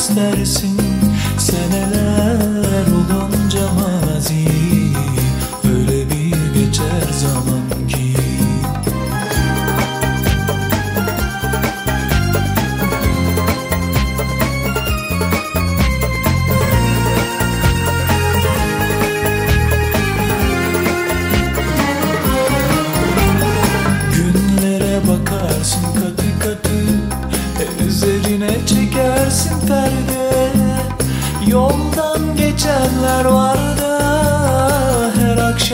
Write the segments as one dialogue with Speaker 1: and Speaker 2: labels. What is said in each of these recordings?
Speaker 1: istersin Seneler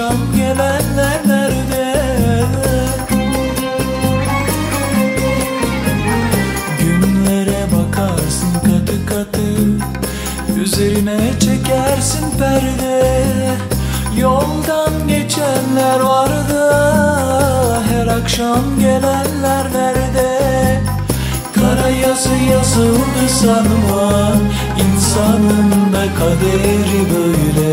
Speaker 1: Her akşam gelenler nerede? Günlere bakarsın katı katı Üzerine çekersin perde. Yoldan geçenler var da Her akşam gelenler nerede? Kara yazı yazıldı sanma İnsanın da kaderi böyle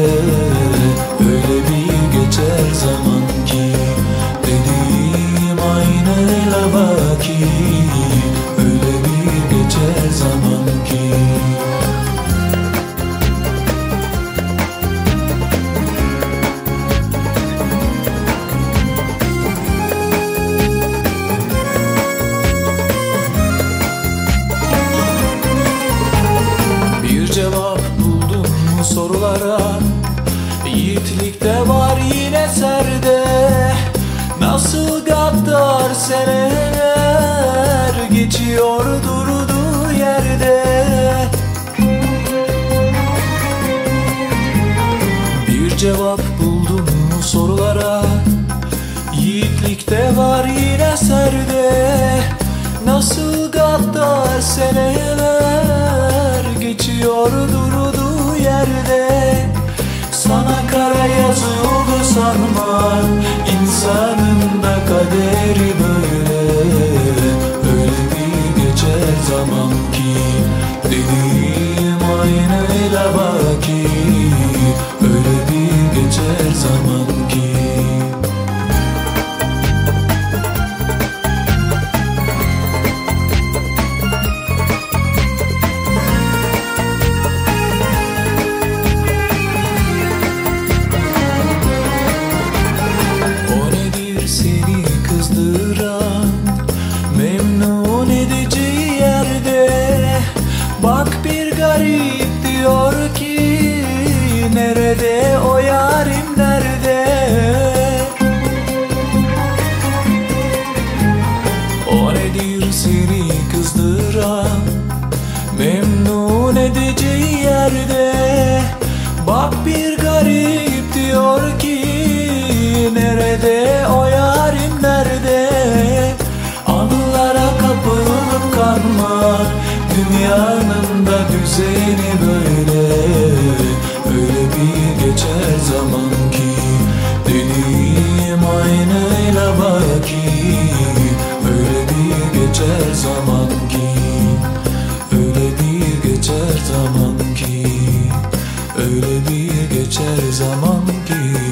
Speaker 1: Yiğitlikte var yine serde. Nasıl gaddar seneler Geçiyor durduğu yerde. Bir cevap buldum mu sorulara Yiğitlikte var yine serde. Nasıl gaddar seneler Geçiyor durduğu yerde kara yazıldı sanma. İnsanın da kaderi böyle Nedir seni kızdıran Memnun edici yerde Bak bir garip diyor ki Nerede o yarim nerede? Anılara kapılıp kanma Dünyanın da düzeni böyle. Öyle bir geçer zaman ki Dediğim aynıyla baki geçer zaman ki Öyle bir geçer zaman ki